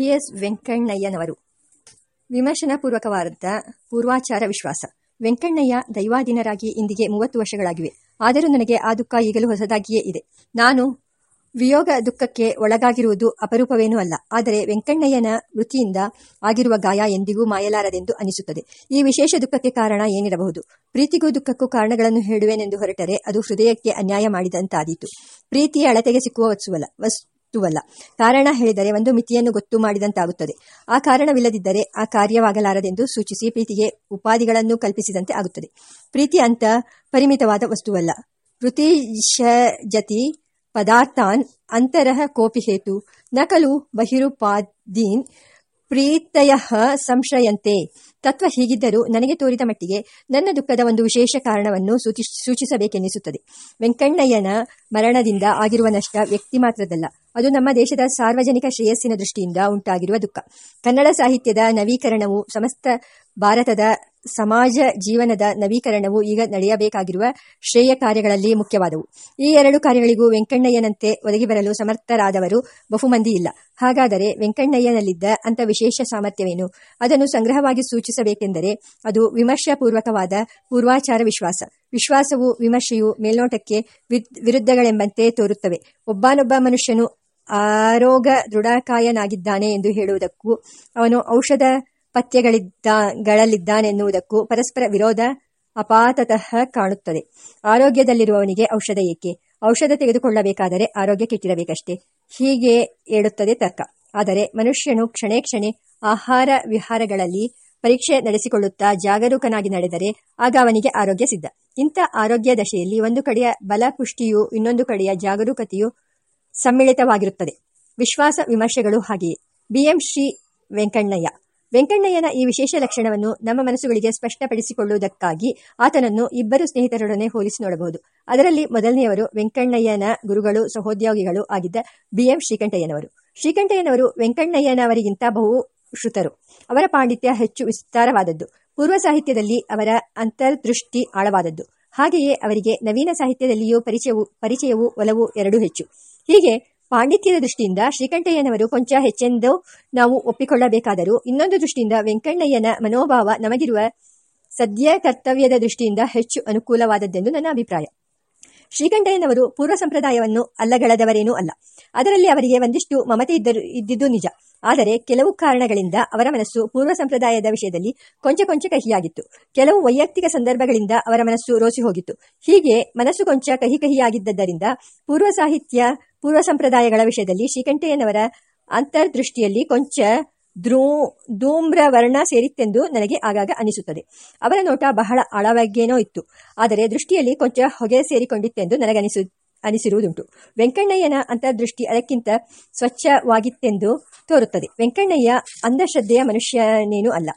T S ವೆಂಕಣ್ಣಯ್ಯನವರು. ವಿಮರ್ಶನಾಪೂರ್ವಕವಾದ ಪೂರ್ವಾಚಾರ ವಿಶ್ವಾಸ. ವೆಂಕಣ್ಣಯ್ಯ ದೈವಾಧೀನರಾಗಿ ಇಂದಿಗೆ ಮೂವತ್ತು ವರ್ಷಗಳಾಗಿವೆ. ಆದರೂ ನನಗೆ ಆ ದುಃಖ ಈಗಲೂ ಹೊಸದಾಗಿಯೇ ಇದೆ. ನಾನು ವಿಯೋಗ ದುಃಖಕ್ಕೆ ಒಳಗಾಗಿರುವುದು ಅಪರೂಪವೇನೂ ಅಲ್ಲ. ಆದರೆ ವೆಂಕಣ್ಣಯ್ಯನ ವೃತ್ತಿಯಿಂದ ಆಗಿರುವ ಗಾಯ ಎಂದಿಗೂ ಮಾಯಲಾರದೆಂದು ಅನಿಸುತ್ತದೆ. ಈ ವಿಶೇಷ ದುಃಖಕ್ಕೆ ಕಾರಣ ಏನಿರಬಹುದು? ಪ್ರೀತಿಗೂ ದುಃಖಕ್ಕೂ ಕಾರಣಗಳನ್ನು ಹೇಳುವೆನೆಂದು ಹೊರಟರೆ ಅದು ಹೃದಯಕ್ಕೆ ಅನ್ಯಾಯ ಮಾಡಿದಂತಾದೀತು. ಪ್ರೀತಿಯ ಅಳತೆಗೆ ಸಿಕ್ಕುವ ವಸ್ತುವಲ್ಲ. ವಸ್ತುವಲ್ಲ ಕಾರಣ ಹೇಳಿದರೆ ಒಂದು ಮಿತಿಯನ್ನು ಗೊತ್ತು ಮಾಡಿದಂತಾಗುತ್ತದೆ. ಆ ಕಾರಣವಿಲ್ಲದಿದ್ದರೆ ಆ ಕಾರ್ಯವಾಗಲಾರದೆಂದು ಸೂಚಿಸಿ ಪ್ರೀತಿಗೆ ಉಪಾಧಿಗಳನ್ನು ಕಲ್ಪಿಸಿದಂತೆ ಆಗುತ್ತದೆ. ಪ್ರೀತಿ ಅಂತ ಪರಿಮಿತವಾದ ವಸ್ತುವಲ್ಲ. ಜತಿ ಪದಾರ್ಥಾನ್ ಅಂತರಃ ಕೋಪಿ ಹೇತು ನಕಲು ಬಹಿರುಪಾದೀನ್ ಪ್ರೀತಯ ಸಂಶಯಂತೆ. ತತ್ವ ಹೀಗಿದ್ದರೂ ನನಗೆ ತೋರಿದ ಮಟ್ಟಿಗೆ ನನ್ನ ದುಃಖದ ಒಂದು ವಿಶೇಷ ಕಾರಣವನ್ನು ಸೂಚಿ ಸೂಚಿಸಬೇಕೆನ್ನಿಸುತ್ತದೆ ವೆಂಕಣ್ಣಯ್ಯನ ಮರಣದಿಂದ ಆಗಿರುವ ನಷ್ಟ ವ್ಯಕ್ತಿ ಮಾತ್ರದಲ್ಲ ಅದು ನಮ್ಮ ದೇಶದ ಸಾರ್ವಜನಿಕ ಶ್ರೇಯಸ್ಸಿನ ದೃಷ್ಟಿಯಿಂದ ಉಂಟಾಗಿರುವ ದುಃಖ. ಕನ್ನಡ ಸಾಹಿತ್ಯದ ನವೀಕರಣವು ಸಮಸ್ತ ಭಾರತದ ಸಮಾಜ ಜೀವನದ ನವೀಕರಣವು ಈಗ ನಡೆಯಬೇಕಾಗಿರುವ ಶ್ರೇಯ ಕಾರ್ಯಗಳಲ್ಲಿ ಮುಖ್ಯವಾದವು. ಈ ಎರಡು ಕಾರ್ಯಗಳಿಗೂ ವೆಂಕಣ್ಣಯ್ಯನಂತೆ ಒದಗಿ ಬರಲು ಸಮರ್ಥರಾದವರು ಬಹುಮಂದಿ ಇಲ್ಲ. ಹಾಗಾದರೆ ವೆಂಕಣ್ಣಯ್ಯನಲ್ಲಿದ್ದ ಅಂತ ವಿಶೇಷ ಸಾಮರ್ಥ್ಯವೇನು? ಅದನ್ನು ಸಂಗ್ರಹವಾಗಿ ಸೂಚಿಸಬೇಕೆಂದರೆ ಅದು ವಿಮರ್ಶಾಪೂರ್ವಕವಾದ ಪೂರ್ವಾಚಾರ ವಿಶ್ವಾಸ. ವಿಶ್ವಾಸವು ವಿಮರ್ಶೆಯು ಮೇಲ್ನೋಟಕ್ಕೆ ವಿರುದ್ಧಗಳೆಂಬಂತೆ ತೋರುತ್ತವೆ. ಒಬ್ಬನೊಬ್ಬ ಮನುಷ್ಯನು ಆರೋಗ ದೃಢಕಾಯನಾಗಿದ್ದಾನೆ ಎಂದು ಹೇಳುವುದಕ್ಕೂ ಅವನು ಔಷಧ ಪಥ್ಯಗಳಿದ್ದಾನೆನ್ನುವುದಕ್ಕೂ ಪರಸ್ಪರ ವಿರೋಧ ಅಪಾತತಃ ಕಾಣುತ್ತದೆ. ಆರೋಗ್ಯದಲ್ಲಿರುವವನಿಗೆ ಔಷಧ ಏಕೆ? ಔಷಧ ತೆಗೆದುಕೊಳ್ಳಬೇಕಾದರೆ ಆರೋಗ್ಯ ಕೆಟ್ಟಿರಬೇಕಷ್ಟೇ. ಹೀಗೆ ಹೇಳುತ್ತದೆ ತರ್ಕ. ಆದರೆ ಮನುಷ್ಯನು ಕ್ಷಣೇ ಕ್ಷಣೆ ಆಹಾರ ವಿಹಾರಗಳಲ್ಲಿ ಪರೀಕ್ಷೆ ನಡೆಸಿಕೊಳ್ಳುತ್ತಾ ಜಾಗರೂಕನಾಗಿ ನಡೆದರೆ ಆಗ ಅವನಿಗೆ ಆರೋಗ್ಯ ಸಿದ್ಧ. ಇಂಥ ಆರೋಗ್ಯ ದಶೆಯಲ್ಲಿ ಒಂದು ಕಡೆಯ ಬಲಪುಷ್ಟಿಯು ಇನ್ನೊಂದು ಕಡೆಯ ಜಾಗರೂಕತೆಯು ಸಮ್ಮಿಳಿತವಾಗಿರುತ್ತದೆ. ವಿಶ್ವಾಸ ವಿಮರ್ಶೆಗಳು ಹಾಗೆಯೇ. B M Shri Venkannayya. ವೆಂಕಣ್ಣಯ್ಯನ ಈ ವಿಶೇಷ ಲಕ್ಷಣವನ್ನು ನಮ್ಮ ಮನಸ್ಸುಗಳಿಗೆ ಸ್ಪಷ್ಟಪಡಿಸಿಕೊಳ್ಳುವುದಕ್ಕಾಗಿ ಆತನನ್ನು ಇಬ್ಬರು ಸ್ನೇಹಿತರೊಡನೆ ಹೋಲಿಸಿ ನೋಡಬಹುದು. ಅದರಲ್ಲಿ ಮೊದಲನೆಯವರು ವೆಂಕಣ್ಣಯ್ಯನ ಗುರುಗಳು, ಸಹೋದ್ಯೋಗಿಗಳು ಆಗಿದ್ದ ಬಿಎಂ ಶ್ರೀಕಂಠಯ್ಯನವರು. ಶ್ರೀಕಂಠಯ್ಯನವರು ವೆಂಕಣ್ಣಯ್ಯನವರಿಗಿಂತ ಬಹು ಶ್ರುತರು. ಅವರ ಪಾಂಡಿತ್ಯ ಹೆಚ್ಚು ವಿಸ್ತಾರವಾದದ್ದು. ಪೂರ್ವ ಸಾಹಿತ್ಯದಲ್ಲಿ ಅವರ ಅಂತರ್ದೃಷ್ಟಿ ಆಳವಾದದ್ದು. ಹಾಗೆಯೇ ಅವರಿಗೆ ನವೀನ ಸಾಹಿತ್ಯದಲ್ಲಿಯೂ ಪರಿಚಯವು ಪರಿಚಯವು ಒಲವು ಎರಡೂ ಹೆಚ್ಚು. ಹೀಗೆ ಪಾಂಡಿತ್ಯದ ದೃಷ್ಟಿಯಿಂದ ಶ್ರೀಕಂಠಯ್ಯನವರು ಕೊಂಚ ಹೆಚ್ಚೆಂದು ನಾವು ಒಪ್ಪಿಕೊಳ್ಳಬೇಕಾದರೂ ಇನ್ನೊಂದು ದೃಷ್ಟಿಯಿಂದ ವೆಂಕಣ್ಣಯ್ಯನ ಮನೋಭಾವ ನಮಗಿರುವ ಸದ್ಯ ಕರ್ತವ್ಯದ ದೃಷ್ಟಿಯಿಂದ ಹೆಚ್ಚು ಅನುಕೂಲವಾದದ್ದೆಂದು ನನ್ನ ಅಭಿಪ್ರಾಯ. ಶ್ರೀಕಂಠಯ್ಯನವರು ಪೂರ್ವ ಸಂಪ್ರದಾಯವನ್ನು ಅಲ್ಲಗಳದವರೇನೂ ಅಲ್ಲ. ಅದರಲ್ಲಿ ಅವರಿಗೆ ಒಂದಿಷ್ಟು ಮಮತೆ ಇದ್ದರು ಇದ್ದಿದ್ದು ನಿಜ. ಆದರೆ ಕೆಲವು ಕಾರಣಗಳಿಂದ ಅವರ ಮನಸ್ಸು ಪೂರ್ವ ಸಂಪ್ರದಾಯದ ವಿಷಯದಲ್ಲಿ ಕೊಂಚ ಕೊಂಚ ಕಹಿಯಾಗಿತ್ತು. ಕೆಲವು ವೈಯಕ್ತಿಕ ಸಂದರ್ಭಗಳಿಂದ ಅವರ ಮನಸ್ಸು ರೋಸಿ ಹೋಗಿತ್ತು. ಹೀಗೆ ಮನಸ್ಸು ಕೊಂಚ ಕಹಿ ಕಹಿಯಾಗಿದ್ದರಿಂದ ಪೂರ್ವ ಸಾಹಿತ್ಯ ಪೂರ್ವ ಸಂಪ್ರದಾಯಗಳ ವಿಷಯದಲ್ಲಿ ಶ್ರೀಕಂಠಯ್ಯನವರ ಅಂತರ್ದೃಷ್ಟಿಯಲ್ಲಿ ಕೊಂಚ ದ್ರೂ ಧೂಮ್ರ ವರ್ಣ ಸೇರಿತ್ತೆಂದು ನನಗೆ ಆಗಾಗ ಅನಿಸುತ್ತದೆ. ಅವರ ನೋಟ ಬಹಳ ಆಳವಾಗೇನೋ ಇತ್ತು. ಆದರೆ ದೃಷ್ಟಿಯಲ್ಲಿ ಕೊಂಚ ಹೊಗೆ ಸೇರಿಕೊಂಡಿತ್ತೆಂದು ನನಗನಿಸು ಅನಿಸಿರುವುದುಂಟು. ವೆಂಕಣ್ಣಯ್ಯನ ಅಂತರ್ದೃಷ್ಟಿ ಅದಕ್ಕಿಂತ ಸ್ವಚ್ಛವಾಗಿತ್ತೆಂದು ತೋರುತ್ತದೆ. ವೆಂಕಣ್ಣಯ್ಯ ಅಂಧಶ್ರದ್ಧೆಯ ಮನುಷ್ಯನೇನೂ ಅಲ್ಲ.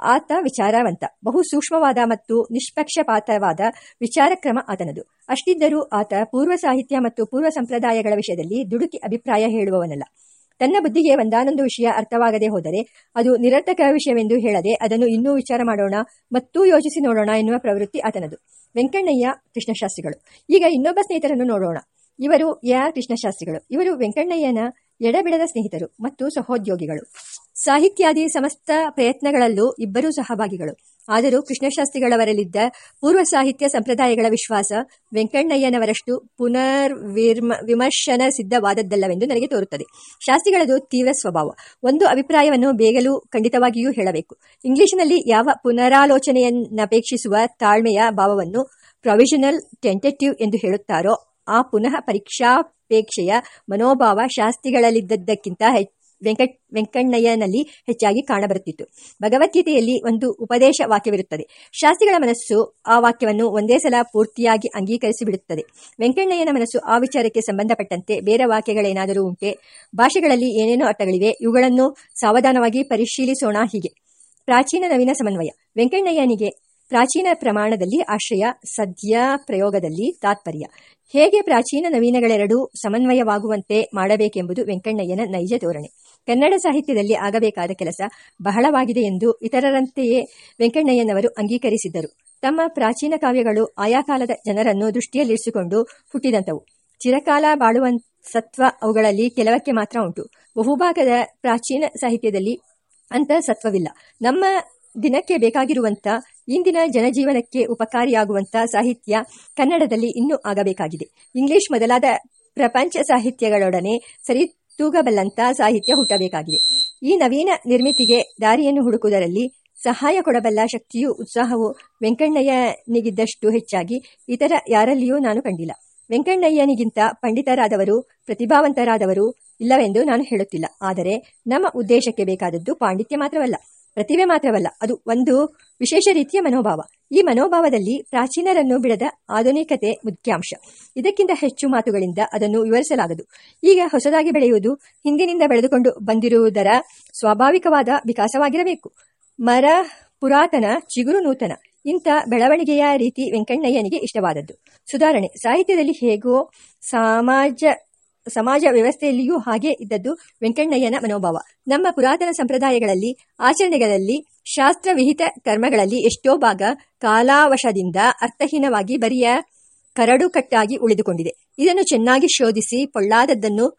ಆತ ವಿಚಾರವಂತ, ಬಹು ಸೂಕ್ಷ್ಮವಾದ ಮತ್ತು ನಿಷ್ಪಕ್ಷಪಾತವಾದ ವಿಚಾರಕ್ರಮ ಆತನದು. ಅಷ್ಟಿದ್ದರೂ ಆತ ಪೂರ್ವ ಸಾಹಿತ್ಯ ಮತ್ತು ಪೂರ್ವ ಸಂಪ್ರದಾಯಗಳ ವಿಷಯದಲ್ಲಿ ದುಡುಕಿ ಅಭಿಪ್ರಾಯ ಹೇಳುವವನಲ್ಲ. ತನ್ನ ಬುದ್ಧಿಗೆ ಒಂದಾನೊಂದು ವಿಷಯ ಅರ್ಥವಾಗದೆ ಹೋದರೆ ಅದು ನಿರರ್ಥಕ ವಿಷಯವೆಂದು ಹೇಳದೆ ಅದನ್ನು ಇನ್ನೂ ವಿಚಾರ ಮಾಡೋಣ ಮತ್ತೂ ಯೋಚಿಸಿ ನೋಡೋಣ ಎನ್ನುವ ಪ್ರವೃತ್ತಿ ಆತನದು. ವೆಂಕಣ್ಣಯ್ಯ, ಕೃಷ್ಣಶಾಸ್ತ್ರಿಗಳು. ಈಗ ಇನ್ನೊಬ್ಬ ಸ್ನೇಹಿತರನ್ನು ನೋಡೋಣ. ಇವರು ಯಾ ಕೃಷ್ಣಶಾಸ್ತ್ರಿಗಳು? ಇವರು ವೆಂಕಣ್ಣಯ್ಯನ ಎಡಬಿಡದ ಸ್ನೇಹಿತರು ಮತ್ತು ಸಹೋದ್ಯೋಗಿಗಳು. ಸಾಹಿತ್ಯಾದಿ ಸಮಸ್ತ ಪ್ರಯತ್ನಗಳಲ್ಲೂ ಇಬ್ಬರೂ ಸಹಭಾಗಿಗಳು. ಆದರೂ ಕೃಷ್ಣಶಾಸ್ತ್ರಿಗಳವರಲ್ಲಿದ್ದ ಪೂರ್ವ ಸಾಹಿತ್ಯ ಸಂಪ್ರದಾಯಗಳ ವಿಶ್ವಾಸ ವೆಂಕಣ್ಣಯ್ಯನವರಷ್ಟು ಪುನರ್ ವಿಮರ್ಶನ ಸಿದ್ಧವಾದದ್ದಲ್ಲವೆಂದು ನನಗೆ ತೋರುತ್ತದೆ. ಶಾಸ್ತ್ರಿಗಳದು ತೀವ್ರ ಸ್ವಭಾವ. ಒಂದು ಅಭಿಪ್ರಾಯವನ್ನು ಬೇಗಲೂ ಖಂಡಿತವಾಗಿಯೂ ಹೇಳಬೇಕು. ಇಂಗ್ಲಿಷ್ನಲ್ಲಿ ಯಾವ ಪುನರಾಲೋಚನೆಯನ್ನಪೇಕ್ಷಿಸುವ ತಾಳ್ಮೆಯ ಭಾವವನ್ನು ಪ್ರೊವಿಷನಲ್ ಟೆಂಟೆಟಿವ್ ಎಂದು ಹೇಳುತ್ತಾರೋ, ಆ ಪುನಃ ಪರೀಕ್ಷಾಪೇಕ್ಷೆಯ ಮನೋಭಾವ ಶಾಸ್ತ್ರಿಗಳಲ್ಲಿದ್ದದ್ದಕ್ಕಿಂತ ವೆಂಕಟ್, ವೆಂಕಣ್ಣಯ್ಯನಲ್ಲಿ ಹೆಚ್ಚಾಗಿ ಕಾಣಬರುತ್ತಿತ್ತು. ಭಗವದ್ಗೀತೆಯಲ್ಲಿ ಒಂದು ಉಪದೇಶ ವಾಕ್ಯವಿರುತ್ತದೆ. ಶಾಸ್ತ್ರಿಗಳ ಮನಸ್ಸು ಆ ವಾಕ್ಯವನ್ನು ಒಂದೇ ಸಲ ಪೂರ್ತಿಯಾಗಿ ಅಂಗೀಕರಿಸಿ ಬಿಡುತ್ತದೆ ವೆಂಕಣ್ಣಯ್ಯನ ಮನಸ್ಸು ಆ ವಿಚಾರಕ್ಕೆ ಸಂಬಂಧಪಟ್ಟಂತೆ ಬೇರೆ ವಾಕ್ಯಗಳೇನಾದರೂ ಉಂಟೆ? ಭಾಷೆಗಳಲ್ಲಿ ಏನೇನೋ ಅರ್ಥಗಳಿವೆ? ಇವುಗಳನ್ನು ಸಾವಧಾನವಾಗಿ ಪರಿಶೀಲಿಸೋಣ ಹೀಗೆ. ಪ್ರಾಚೀನ ನವೀನ ಸಮನ್ವಯ. ವೆಂಕಣ್ಣಯ್ಯನಿಗೆ ಪ್ರಾಚೀನ ಪ್ರಮಾಣದಲ್ಲಿ ಆಶ್ರಯ, ಸದ್ಯ ಪ್ರಯೋಗದಲ್ಲಿ ತಾತ್ಪರ್ಯ. ಹೇಗೆ ಪ್ರಾಚೀನ ನವೀನಗಳೆರಡೂ ಸಮನ್ವಯವಾಗುವಂತೆ ಮಾಡಬೇಕೆಂಬುದು ವೆಂಕಣ್ಣಯ್ಯನ ನೈಜ ಧೋರಣೆ. ಕನ್ನಡ ಸಾಹಿತ್ಯದಲ್ಲಿ ಆಗಬೇಕಾದ ಕೆಲಸ ಬಹಳವಾಗಿದೆ ಎಂದು ಇತರರಂತೆಯೇ ವೆಂಕಣ್ಣಯ್ಯನವರು ಅಂಗೀಕರಿಸಿದ್ದರು. ತಮ್ಮ ಪ್ರಾಚೀನ ಕಾವ್ಯಗಳು ಆಯಾ ಕಾಲದ ಜನರನ್ನು ದೃಷ್ಟಿಯಲ್ಲಿರಿಸಿಕೊಂಡು ಹುಟ್ಟಿದಂಥವು. ಚಿರಕಾಲ ಬಾಳುವ ಸತ್ವ ಅವುಗಳಲ್ಲಿ ಕೆಲವಕ್ಕೆ ಮಾತ್ರ ಉಂಟು. ಬಹುಭಾಗದ ಪ್ರಾಚೀನ ಸಾಹಿತ್ಯದಲ್ಲಿ ಅಂತ ಸತ್ವವಿಲ್ಲ ನಮ್ಮ ದಿನಕ್ಕೆ ಬೇಕಾಗಿರುವಂಥ ಇಂದಿನ ಜನಜೀವನಕ್ಕೆ ಉಪಕಾರಿಯಾಗುವಂಥ ಸಾಹಿತ್ಯ ಕನ್ನಡದಲ್ಲಿ ಇನ್ನೂ ಆಗಬೇಕಾಗಿದೆ. ಇಂಗ್ಲಿಷ್ ಮೊದಲಾದ ಪ್ರಪಂಚ ಸಾಹಿತ್ಯಗಳೊಡನೆ ಸರಿ ತೂಗಬಲ್ಲಂಥ ಸಾಹಿತ್ಯ ಹುಟ್ಟಬೇಕಾಗಿದೆ. ಈ ನವೀನ ನಿರ್ಮಿತಿಗೆ ದಾರಿಯನ್ನು ಹುಡುಕುವುದರಲ್ಲಿ ಸಹಾಯ ಕೊಡಬಲ್ಲ ಶಕ್ತಿಯೂ ಉತ್ಸಾಹವು ವೆಂಕಣ್ಣಯ್ಯನಿಗಿದ್ದಷ್ಟು ಹೆಚ್ಚಾಗಿ ಇತರ ಯಾರಲ್ಲಿಯೂ ನಾನು ಕಂಡಿಲ್ಲ. ವೆಂಕಣ್ಣಯ್ಯನಿಗಿಂತ ಪಂಡಿತರಾದವರು, ಪ್ರತಿಭಾವಂತರಾದವರು ಇಲ್ಲವೆಂದು ನಾನು ಹೇಳುತ್ತಿಲ್ಲ. ಆದರೆ ನಮ್ಮ ಉದ್ದೇಶಕ್ಕೆ ಬೇಕಾದದ್ದು ಪಾಂಡಿತ್ಯ ಮಾತ್ರವಲ್ಲ. ಪ್ರತಿಭೆ ಮಾತ್ರವಲ್ಲ, ಅದು ಒಂದು ವಿಶೇಷ ರೀತಿಯ ಮನೋಭಾವ. ಈ ಮನೋಭಾವದಲ್ಲಿ ಪ್ರಾಚೀನರನ್ನು ಬಿಡದ ಆಧುನಿಕತೆ ಮುಖ್ಯಾಂಶ. ಇದಕ್ಕಿಂತ ಹೆಚ್ಚು ಮಾತುಗಳಿಂದ ಅದನ್ನು ವಿವರಿಸಲಾಗದು. ಈಗ ಹೊಸದಾಗಿ ಬೆಳೆಯುವುದು ಹಿಂದಿನಿಂದ ಬೆಳೆದುಕೊಂಡು ಬಂದಿರುವುದರ ಸ್ವಾಭಾವಿಕವಾದ ವಿಕಾಸವಾಗಿರಬೇಕು. ಮರ, ಪುರಾತನ, ಚಿಗುರು ನೂತನ. ಇಂಥ ಬೆಳವಣಿಗೆಯ ರೀತಿ ವೆಂಕಣ್ಣಯ್ಯನಿಗೆ ಇಷ್ಟವಾದದ್ದು. ಸುಧಾರಣೆ, ಸಾಹಿತ್ಯದಲ್ಲಿ ಹೇಗೋ ಸಮಾಜ ಸಮಾಜ ವ್ಯವಸ್ಥೆಯಲ್ಲಿಯೂ ಹಾಗೆ ಇದ್ದದ್ದು ವೆಂಕಣ್ಣಯ್ಯನ ಮನೋಭಾವ. ನಮ್ಮ ಪುರಾತನ ಸಂಪ್ರದಾಯಗಳಲ್ಲಿ, ಆಚರಣೆಗಳಲ್ಲಿ, ಶಾಸ್ತ್ರವಿಹಿತ ಕರ್ಮಗಳಲ್ಲಿ ಎಷ್ಟೋ ಭಾಗ ಕಾಲಾವಶದಿಂದ ಅರ್ಥಹೀನವಾಗಿ ಬರಿಯ ಕರಡುಕಟ್ಟಾಗಿ ಉಳಿದುಕೊಂಡಿದೆ. ಇದನ್ನು ಚೆನ್ನಾಗಿ ಶೋಧಿಸಿ ಪೊಳ್ಳಾದದ್ದನ್ನು,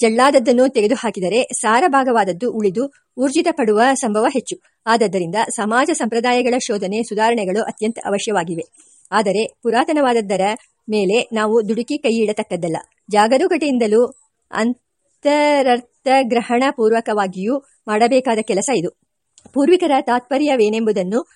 ಜಳ್ಳಾದದ್ದನ್ನು ತೆಗೆದುಹಾಕಿದರೆ ಸಾರಭಾಗವಾದದ್ದು ಉಳಿದು ಊರ್ಜಿತ ಪಡುವ ಸಂಭವ ಹೆಚ್ಚು. ಆದ್ದರಿಂದ ಸಮಾಜ ಸಂಪ್ರದಾಯಗಳ ಶೋಧನೆ ಸುಧಾರಣೆಗಳು ಅತ್ಯಂತ ಅವಶ್ಯವಾಗಿವೆ. ಆದರೆ ಪುರಾತನವಾದದ್ದರ ಮೇಲೆ ನಾವು ದುಡುಕಿ ಕೈ ಇಡತಕ್ಕದ್ದಲ್ಲ ಜಾಗರೂಕತೆಯಿಂದಲೂ ಅಂತರರ್ಥಗ್ರಹಣ ಪೂರ್ವಕವಾಗಿಯೂ ಮಾಡಬೇಕಾದ ಕೆಲಸ ಇದು. ಪೂರ್ವಿಕರ ತಾತ್ಪರ್ಯವೇನೆಂಬುದನ್ನು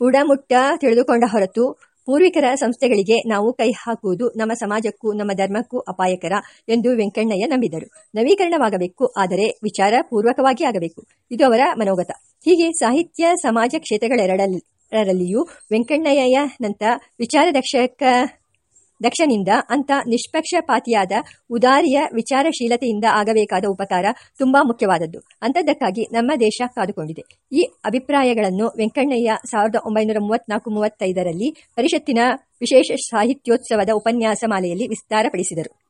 ಬುಡಮುಟ್ಟ ತಿಳಿದುಕೊಂಡ ಹೊರತು ಪೂರ್ವಿಕರ ಸಂಸ್ಥೆಗಳಿಗೆ ನಾವು ಕೈ ಹಾಕುವುದು ನಮ್ಮ ಸಮಾಜಕ್ಕೂ ನಮ್ಮ ಧರ್ಮಕ್ಕೂ ಅಪಾಯಕರ ಎಂದು ವೆಂಕಣ್ಣಯ್ಯ ನಂಬಿದರು. ನವೀಕರಣವಾಗಬೇಕು, ಆದರೆ ವಿಚಾರ ಪೂರ್ವಕವಾಗಿ ಆಗಬೇಕು. ಇದು ಅವರ ಮನೋಗತ. ಹೀಗೆ ಸಾಹಿತ್ಯ, ಸಮಾಜ ಕ್ಷೇತ್ರಗಳೆರಡರಲ್ಲಿಯೂ ವೆಂಕಣ್ಣಯ್ಯನಂತ ವಿಚಾರದಕ್ಷಕ ದಕ್ಷನಿಂದ ಅಂತ ನಿಷ್ಪಕ್ಷಪಾತಿಯಾದ ಉದಾರಿಯ ವಿಚಾರಶೀಲತೆಯಿಂದ ಆಗಬೇಕಾದ ಉಪಕಾರ ತುಂಬಾ ಮುಖ್ಯವಾದದ್ದು. ಅಂಥದ್ದಕ್ಕಾಗಿ ನಮ್ಮ ದೇಶ ಕಾದುಕೊಂಡಿದೆ. ಈ ಅಭಿಪ್ರಾಯಗಳನ್ನು ವೆಂಕಣ್ಣಯ್ಯ ಸಾವಿರದ ಒಂಬೈನೂರ ಮೂವತ್ನಾಲ್ಕು ಮೂವತ್ತೈದರಲ್ಲಿ ಪರಿಷತ್ತಿನ ವಿಶೇಷ ಸಾಹಿತ್ಯೋತ್ಸವದ ಉಪನ್ಯಾಸ ಮಾಲೆಯಲ್ಲಿ ವಿಸ್ತಾರಪಡಿಸಿದರು.